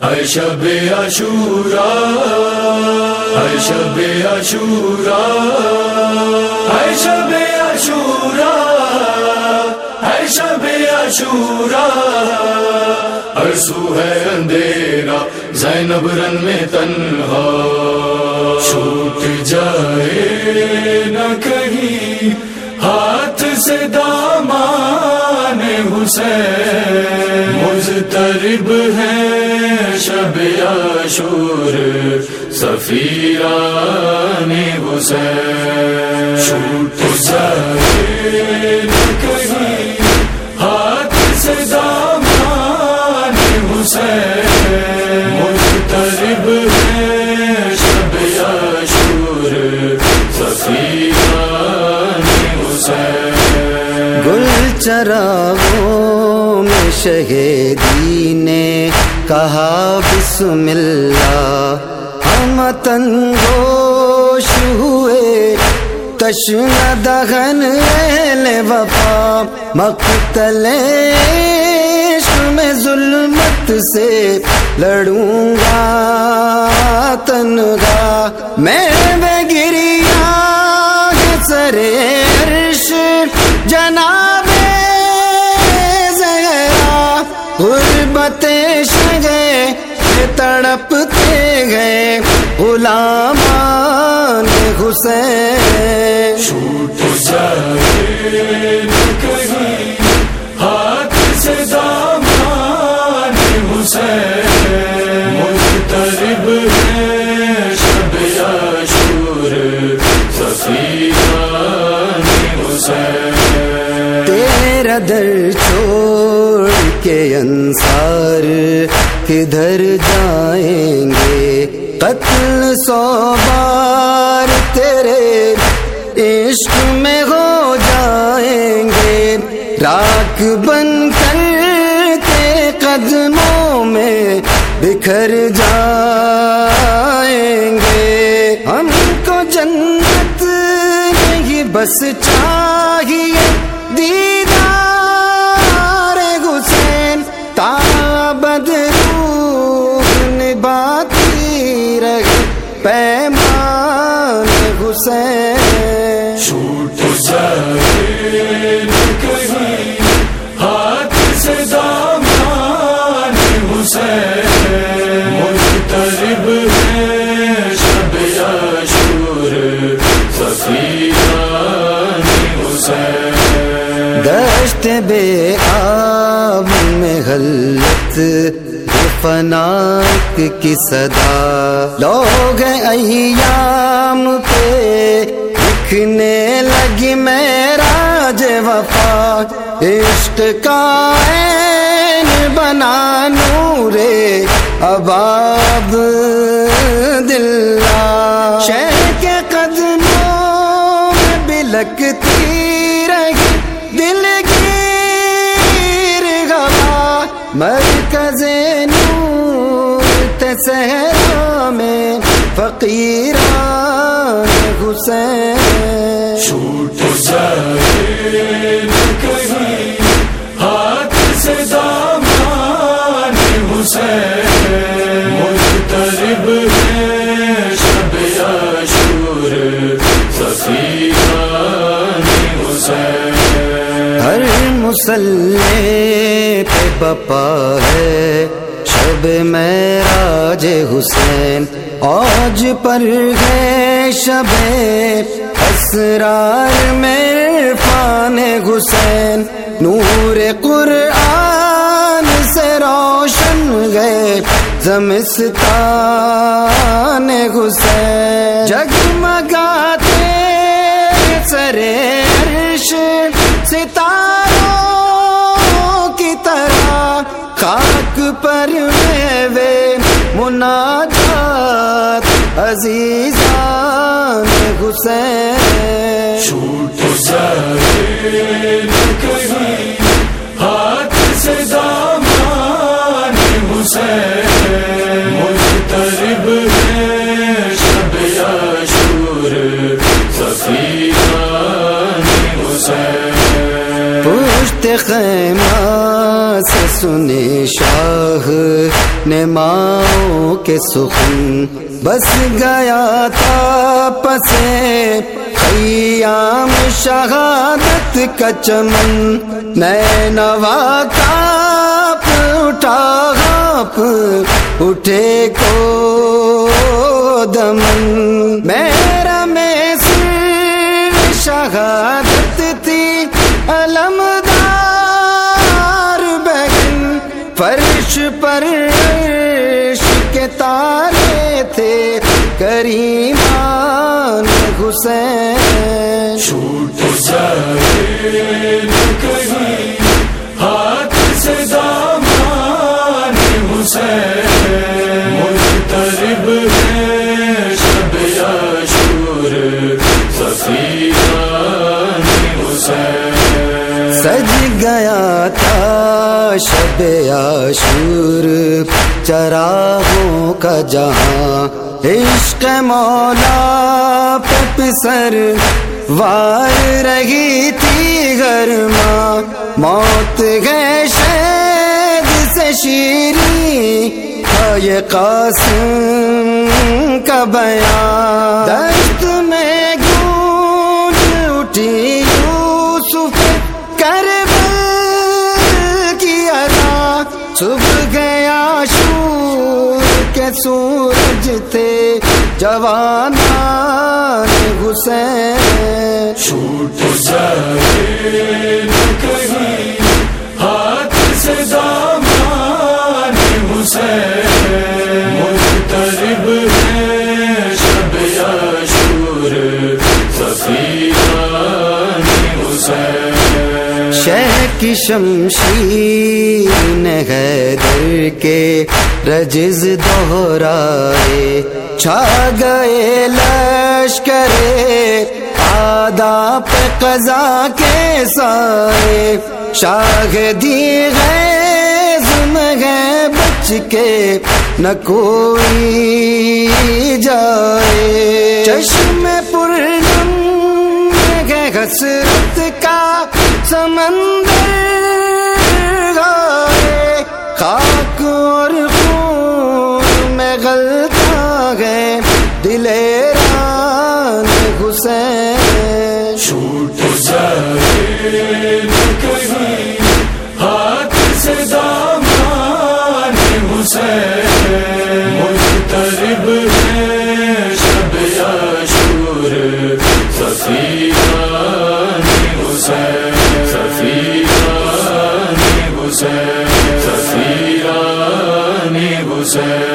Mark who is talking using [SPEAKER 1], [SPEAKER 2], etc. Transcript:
[SPEAKER 1] شب عشورا شب عشورا شب عشورا شب عشورا ارسو ہے اندھیرا، زینب رن میں تنہا۔ چھوٹ جائے نہ کہیں، ہاتھ سے دامان حسین۔ مزترب ہے شب عشور سفیران حسین۔ چھوٹ جائے کہیں، ہاتھ سے دامان حسین۔ مزترب ہے شب عشور سفیران حسین۔
[SPEAKER 2] گل چراغوں میں شہیدی نے کہا بسم اللہ۔ ہم تنگوش ہوئے۔ تشن دہن اہل وفا۔ مقتل میں ظلمت سے لڑوں گا تنگا میں بے گریا سرے عرش۔ جناب تڑپتے گئے غلامان حسین۔
[SPEAKER 1] چھوٹ جائے ہاتھ سے دامان حسین۔ مجترب ہے شب حسین۔
[SPEAKER 2] تیرا در چھوڑ کے انصار کدھر جائیں گے۔ قتل سو بار تیرے عشق میں ہو جائیں گے۔ راک بن کر کے قدموں میں بکھر جائیں گے۔ ہم کو جنت نہیں، بس چاہیے دیدار دشت بے آب میں غلط فناک کی صدا۔ لوگ ایام پہ لکھنے لگی، میرا وفا۔ عشق کا عین بنا نورے اباب دل شہر کے قدموں میں بلکتی مرکز نور تسہرا میں فقیران حسین
[SPEAKER 1] چھوٹ جائے
[SPEAKER 2] مسلح پہ بپا ہے۔ شب میراج حسین، آج پر ہے شب اسرار میں فان حسین۔ نور قرآن سے روشن گئے زمستان حسین۔ جگمگاتے سرے عرش ستاروں عزیزان حسین۔
[SPEAKER 1] چھوٹ کہیں ہاتھ سے دامان حسین۔ مجترب ہے شب عشور سفیران حسین۔
[SPEAKER 2] پشت خیمہ سے سنے شاہ نے ماں کے سخن بس گیا تھا پسے۔ خیام شہادت کا چمن۔ نئے نوا کاپ اٹھا آپ اٹھے کو دمن۔ میرا میں سر شہادت تھی علمدار عرش کے تارے تھے کریمان حسین۔
[SPEAKER 1] چھوٹ جائے کہیں ہاتھ سے دامان حسین۔ شب عاشور،
[SPEAKER 2] چراغوں کا جہاں عشق مولا پہ پسر وار رہی تھی گرما موت گئے شید سے شیری تھا یہ قاسم کا بیان دست میں گونج اٹھی چھپ گیا شور کے سورج تھے جوان حسین۔
[SPEAKER 1] چھوٹ جائے کہیں ہاتھ سے
[SPEAKER 2] کی شمشیر حیدر کے رجز دوہرائے چھا گئے لشکرے آدھا پہ قضا کے سائے۔ شاہ دی گئے زم گئے بچ کے نہ کوئی جائے۔ چشم پورنم ہے حسرت کا سمندر دلیران حسین۔
[SPEAKER 1] چھوٹ جائے کہیں، ہاتھ سے دامان حسین۔ مجترب ہے شب عاشور سفیران حسین سفیران حسین سفیران حسین۔